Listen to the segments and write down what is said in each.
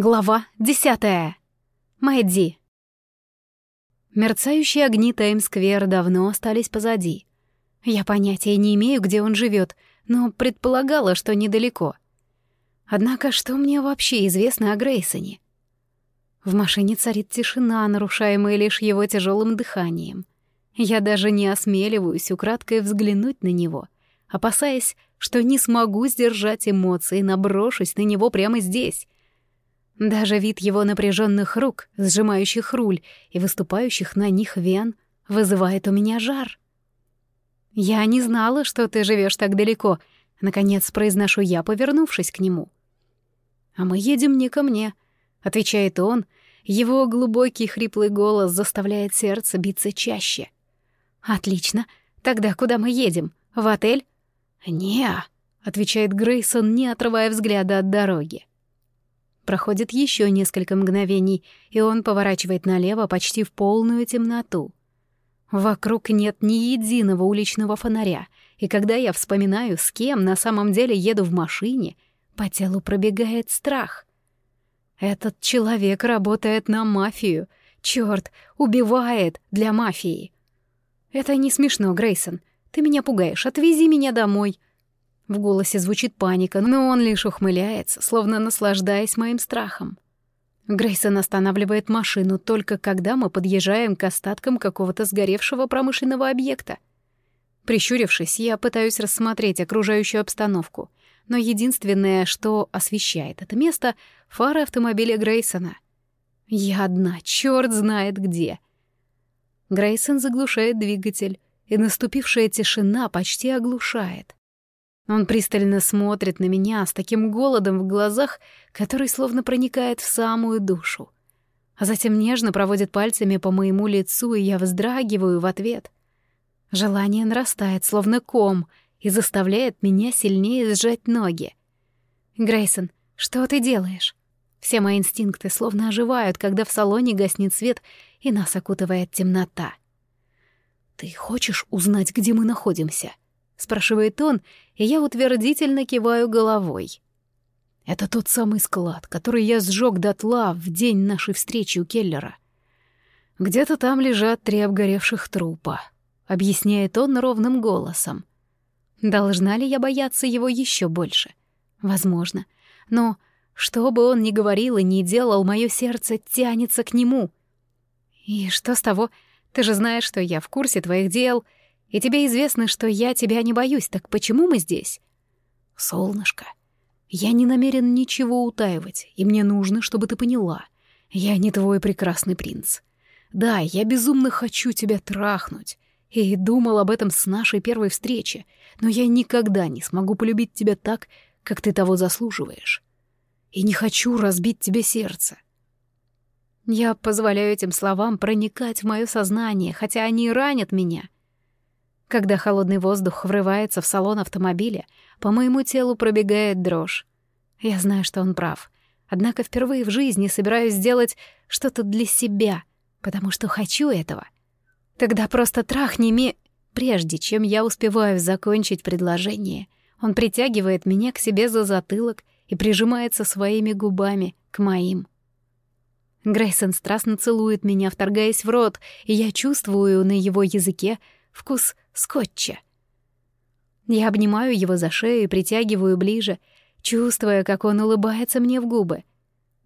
Глава десятая. Мэдди. Мерцающие огни Таймс-сквер давно остались позади. Я понятия не имею, где он живет, но предполагала, что недалеко. Однако что мне вообще известно о Грейсоне? В машине царит тишина, нарушаемая лишь его тяжелым дыханием. Я даже не осмеливаюсь украдкой взглянуть на него, опасаясь, что не смогу сдержать эмоции, наброшусь на него прямо здесь — даже вид его напряженных рук, сжимающих руль и выступающих на них вен, вызывает у меня жар. «Я не знала, что ты живешь так далеко», — наконец произношу я, повернувшись к нему. «А мы едем не ко мне», — отвечает он. Его глубокий хриплый голос заставляет сердце биться чаще. «Отлично. Тогда куда мы едем? В отель?» «Не-а», отвечает Грейсон, не отрывая взгляда от дороги. Проходит еще несколько мгновений, и он поворачивает налево почти в полную темноту. Вокруг нет ни единого уличного фонаря, и когда я вспоминаю, с кем на самом деле еду в машине, по телу пробегает страх. Этот человек работает на мафию. Чёрт, убивает для мафии. Это не смешно, Грейсон. Ты меня пугаешь. Отвези меня домой. В голосе звучит паника, но он лишь ухмыляется, словно наслаждаясь моим страхом. Грейсон останавливает машину только когда мы подъезжаем к остаткам какого-то сгоревшего промышленного объекта. Прищурившись, я пытаюсь рассмотреть окружающую обстановку, но единственное, что освещает это место — фары автомобиля Грейсона. Я одна, черт знает где. Грейсон заглушает двигатель, и наступившая тишина почти оглушает. Он пристально смотрит на меня с таким голодом в глазах, который словно проникает в самую душу. А затем нежно проводит пальцами по моему лицу, и я вздрагиваю в ответ. Желание нарастает, словно ком, и заставляет меня сильнее сжать ноги. «Грейсон, что ты делаешь?» Все мои инстинкты словно оживают, когда в салоне гаснет свет и нас окутывает темнота. «Ты хочешь узнать, где мы находимся?» — спрашивает он, и я утвердительно киваю головой. Это тот самый склад, который я сжег дотла в день нашей встречи у Келлера. Где-то там лежат три обгоревших трупа, объясняет он ровным голосом. Должна ли я бояться его еще больше? Возможно. Но что бы он ни говорил и ни делал, мое сердце тянется к нему. И что с того? Ты же знаешь, что я в курсе твоих дел — и тебе известно, что я тебя не боюсь, так почему мы здесь? Солнышко, я не намерен ничего утаивать, и мне нужно, чтобы ты поняла. Я не твой прекрасный принц. Да, я безумно хочу тебя трахнуть, и думал об этом с нашей первой встречи, но я никогда не смогу полюбить тебя так, как ты того заслуживаешь. И не хочу разбить тебе сердце. Я позволяю этим словам проникать в мое сознание, хотя они ранят меня — когда холодный воздух врывается в салон автомобиля, по моему телу пробегает дрожь. Я знаю, что он прав. Однако впервые в жизни собираюсь сделать что-то для себя, потому что хочу этого. Тогда просто трахни ми... Прежде чем я успеваю закончить предложение, он притягивает меня к себе за затылок и прижимается своими губами к моим. Грейсон страстно целует меня, вторгаясь в рот, и я чувствую на его языке вкус скотча. Я обнимаю его за шею и притягиваю ближе, чувствуя, как он улыбается мне в губы.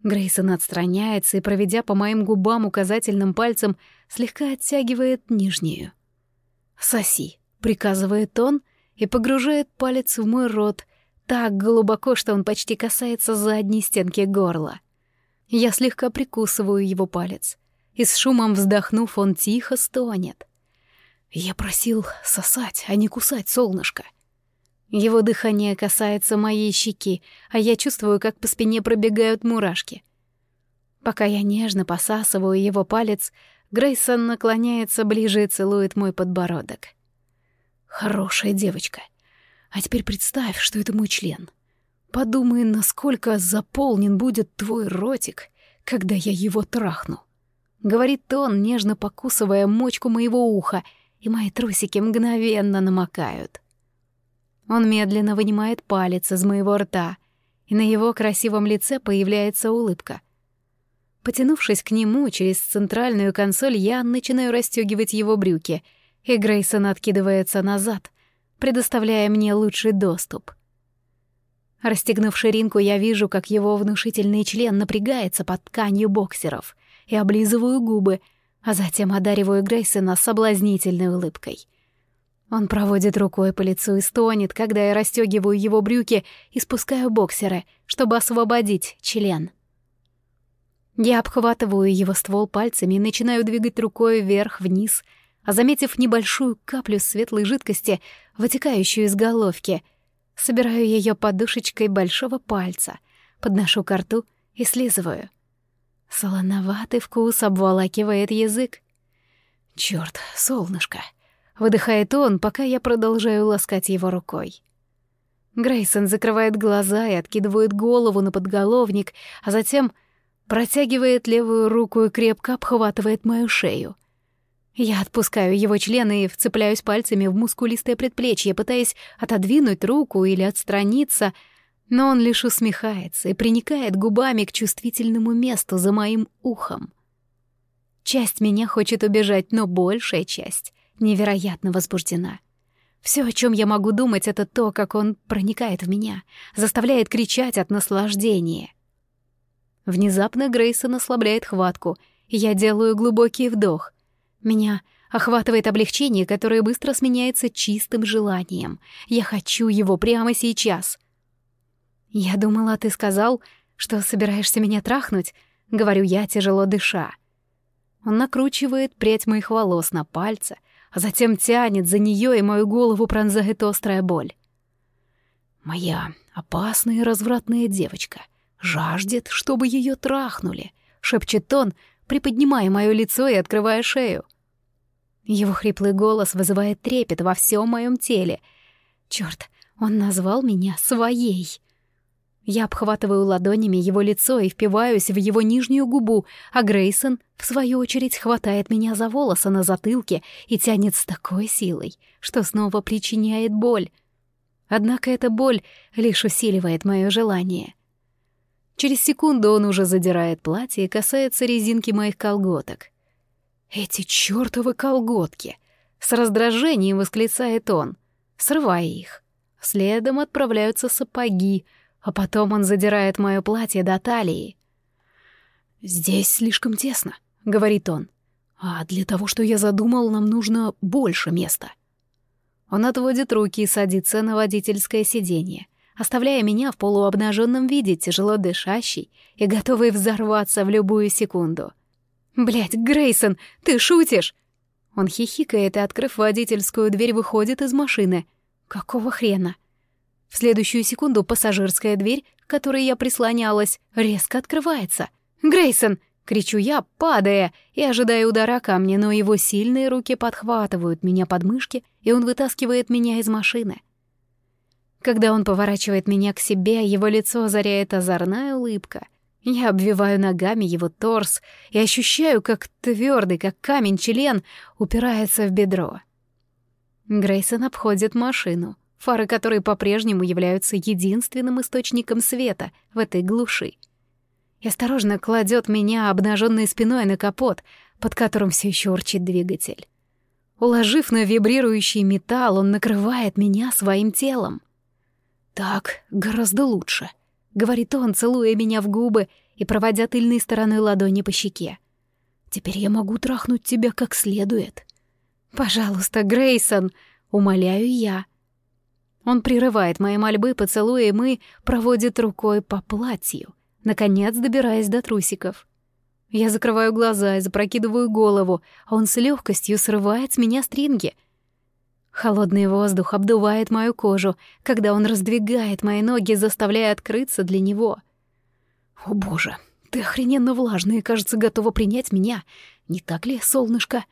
Грейсон отстраняется и, проведя по моим губам указательным пальцем, слегка оттягивает нижнюю. «Соси», — приказывает он и погружает палец в мой рот так глубоко, что он почти касается задней стенки горла. Я слегка прикусываю его палец, и с шумом вздохнув, он тихо стонет. Я просил сосать, а не кусать солнышко. Его дыхание касается моей щеки, а я чувствую, как по спине пробегают мурашки. Пока я нежно посасываю его палец, Грейсон наклоняется ближе и целует мой подбородок. Хорошая девочка. А теперь представь, что это мой член. Подумай, насколько заполнен будет твой ротик, когда я его трахну. Говорит он, нежно покусывая мочку моего уха — и мои трусики мгновенно намокают. Он медленно вынимает палец из моего рта, и на его красивом лице появляется улыбка. Потянувшись к нему через центральную консоль, я начинаю расстегивать его брюки, и Грейсон откидывается назад, предоставляя мне лучший доступ. Расстегнув ширинку, я вижу, как его внушительный член напрягается под тканью боксеров, и облизываю губы, а затем одариваю Грейсона соблазнительной улыбкой. Он проводит рукой по лицу и стонет, когда я расстегиваю его брюки и спускаю боксеры, чтобы освободить член. Я обхватываю его ствол пальцами и начинаю двигать рукой вверх-вниз, а заметив небольшую каплю светлой жидкости, вытекающую из головки, собираю ее подушечкой большого пальца, подношу ко рту и слизываю. Солоноватый вкус обволакивает язык. Чёрт, солнышко! Выдыхает он, пока я продолжаю ласкать его рукой. Грейсон закрывает глаза и откидывает голову на подголовник, а затем протягивает левую руку и крепко обхватывает мою шею. Я отпускаю его члены и вцепляюсь пальцами в мускулистое предплечье, пытаясь отодвинуть руку или отстраниться, но он лишь усмехается и приникает губами к чувствительному месту за моим ухом. Часть меня хочет убежать, но большая часть невероятно возбуждена. Все, о чем я могу думать, это то, как он проникает в меня, заставляет кричать от наслаждения. Внезапно Грейсон ослабляет хватку, и я делаю глубокий вдох. Меня охватывает облегчение, которое быстро сменяется чистым желанием. Я хочу его прямо сейчас. «Я думала, ты сказал, что собираешься меня трахнуть», — говорю я, тяжело дыша. Он накручивает прядь моих волос на пальце — а затем тянет за нее, и мою голову пронзает острая боль. Моя опасная и развратная девочка жаждет, чтобы ее трахнули, шепчет он, приподнимая мое лицо и открывая шею. Его хриплый голос вызывает трепет во всем моем теле. Черт, он назвал меня своей. Я обхватываю ладонями его лицо и впиваюсь в его нижнюю губу, а Грейсон, в свою очередь, хватает меня за волосы на затылке и тянет с такой силой, что снова причиняет боль. Однако эта боль лишь усиливает мое желание. Через секунду он уже задирает платье и касается резинки моих колготок. «Эти чёртовы колготки!» С раздражением восклицает он, срывая их. Следом отправляются сапоги — а потом он задирает мое платье до талии. «Здесь слишком тесно», — говорит он. «А для того, что я задумал, нам нужно больше места». Он отводит руки и садится на водительское сиденье, оставляя меня в полуобнаженном виде, тяжело дышащий и готовый взорваться в любую секунду. Блять, Грейсон, ты шутишь?» Он хихикает и, открыв водительскую дверь, выходит из машины. «Какого хрена?» В следующую секунду пассажирская дверь, к которой я прислонялась, резко открывается. «Грейсон!» — кричу я, падая и ожидая удара камня, но его сильные руки подхватывают меня под мышки, и он вытаскивает меня из машины. Когда он поворачивает меня к себе, его лицо озаряет озорная улыбка. Я обвиваю ногами его торс и ощущаю, как твердый, как камень член упирается в бедро. Грейсон обходит машину фары которой по-прежнему являются единственным источником света в этой глуши. И осторожно кладет меня обнаженной спиной на капот, под которым все еще урчит двигатель. Уложив на вибрирующий металл, он накрывает меня своим телом. «Так гораздо лучше», — говорит он, целуя меня в губы и проводя тыльной стороной ладони по щеке. «Теперь я могу трахнуть тебя как следует». «Пожалуйста, Грейсон», — умоляю я, — он прерывает мои мольбы, поцелуя, и проводит рукой по платью, наконец добираясь до трусиков. Я закрываю глаза и запрокидываю голову, а он с легкостью срывает с меня стринги. Холодный воздух обдувает мою кожу, когда он раздвигает мои ноги, заставляя открыться для него. «О боже, ты охрененно влажная и, кажется, готова принять меня. Не так ли, солнышко?»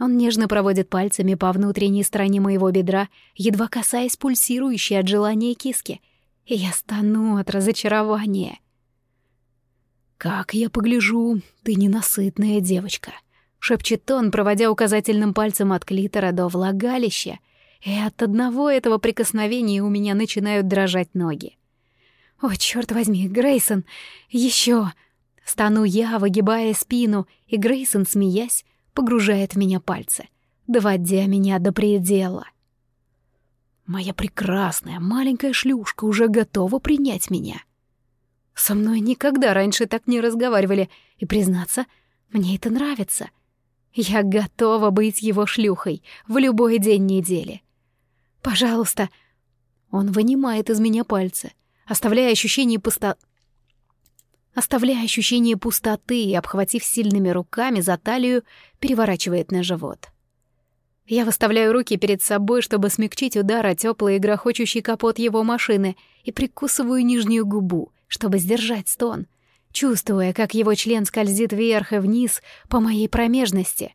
Он нежно проводит пальцами по внутренней стороне моего бедра, едва касаясь пульсирующей от желания киски. И я стану от разочарования. «Как я погляжу, ты ненасытная девочка», — шепчет он, проводя указательным пальцем от клитора до влагалища, и от одного этого прикосновения у меня начинают дрожать ноги. «О, черт возьми, Грейсон! Еще!» Стану я, выгибая спину, и Грейсон, смеясь, погружает в меня пальцы, доводя меня до предела. Моя прекрасная маленькая шлюшка уже готова принять меня. Со мной никогда раньше так не разговаривали, и, признаться, мне это нравится. Я готова быть его шлюхой в любой день недели. Пожалуйста. Он вынимает из меня пальцы, оставляя ощущение пусто... Оставляя ощущение пустоты и, обхватив сильными руками за талию, переворачивает на живот. Я выставляю руки перед собой, чтобы смягчить удар о тёплый и грохочущий капот его машины, и прикусываю нижнюю губу, чтобы сдержать стон, чувствуя, как его член скользит вверх и вниз по моей промежности.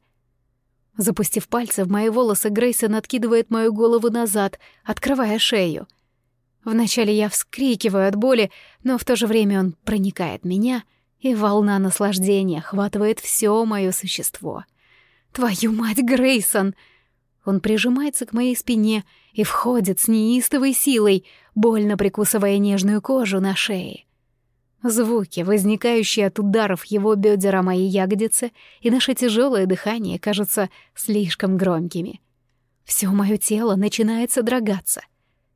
Запустив пальцы в мои волосы, Грейсон откидывает мою голову назад, открывая шею. Вначале я вскрикиваю от боли, но в то же время он проникает меня, и волна наслаждения охватывает все мое существо. «Твою мать, Грейсон!» Он прижимается к моей спине и входит с неистовой силой, больно прикусывая нежную кожу на шее. Звуки, возникающие от ударов его бедер о мои ягодицы, и наше тяжелое дыхание кажутся слишком громкими. Все мое тело начинает содрогаться.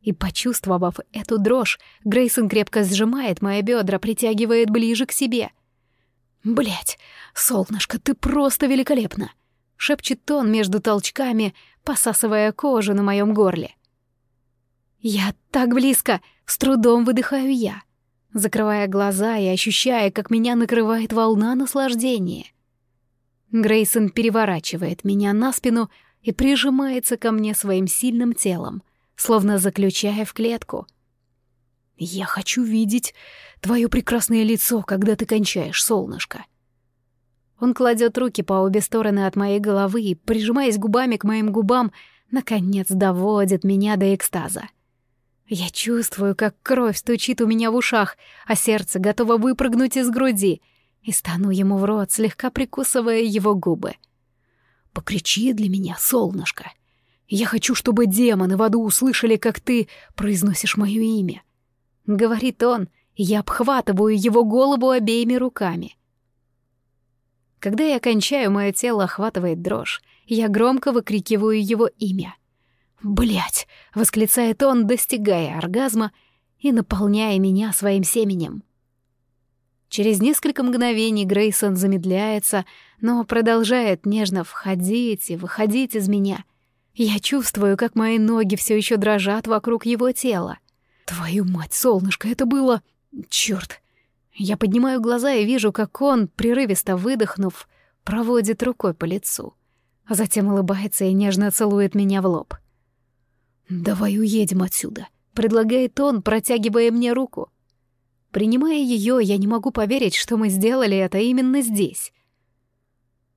И, почувствовав эту дрожь, Грейсон крепко сжимает мои бедра, притягивает ближе к себе. Блять, солнышко, ты просто великолепна!» — шепчет он между толчками, посасывая кожу на моем горле. «Я так близко!» — с трудом выдыхаю я — закрывая глаза и ощущая, как меня накрывает волна наслаждения. Грейсон переворачивает меня на спину и прижимается ко мне своим сильным телом, словно заключая в клетку. «Я хочу видеть твое прекрасное лицо, когда ты кончаешь, солнышко». Он кладет руки по обе стороны от моей головы и, прижимаясь губами к моим губам, наконец доводит меня до экстаза. Я чувствую, как кровь стучит у меня в ушах, а сердце готово выпрыгнуть из груди, и стану ему в рот, слегка прикусывая его губы. «Покричи для меня, солнышко. Я хочу, чтобы демоны в аду услышали, как ты произносишь мое имя», — говорит он, я обхватываю его голову обеими руками. Когда я кончаю, мое тело охватывает дрожь, я громко выкрикиваю его имя. Блять! восклицает он, достигая оргазма и наполняя меня своим семенем. Через несколько мгновений Грейсон замедляется, но продолжает нежно входить и выходить из меня. Я чувствую, как мои ноги все еще дрожат вокруг его тела. Твою мать, солнышко, это было... Черт! Я поднимаю глаза и вижу, как он, прерывисто выдохнув, проводит рукой по лицу, а затем улыбается и нежно целует меня в лоб. — «Давай уедем отсюда», — предлагает он, протягивая мне руку. Принимая ее, я не могу поверить, что мы сделали это именно здесь.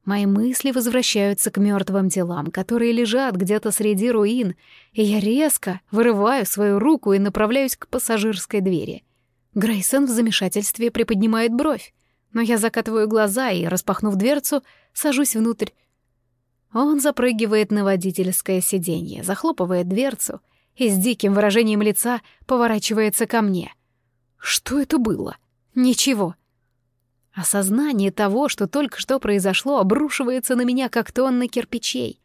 Мои мысли возвращаются к мертвым телам, которые лежат где-то среди руин, и я резко вырываю свою руку и направляюсь к пассажирской двери. Грейсон в замешательстве приподнимает бровь, но я закатываю глаза и, распахнув дверцу, сажусь внутрь, он запрыгивает на водительское сиденье, захлопывает дверцу и с диким выражением лица поворачивается ко мне. Что это было? Ничего. Осознание того, что только что произошло, обрушивается на меня, как тонна кирпичей.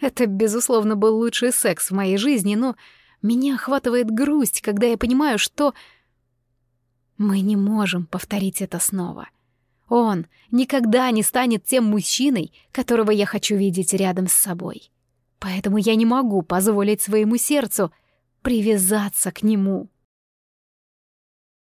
Это, безусловно, был лучший секс в моей жизни, но меня охватывает грусть, когда я понимаю, что... Мы не можем повторить это снова. — он никогда не станет тем мужчиной, которого я хочу видеть рядом с собой. Поэтому я не могу позволить своему сердцу привязаться к нему.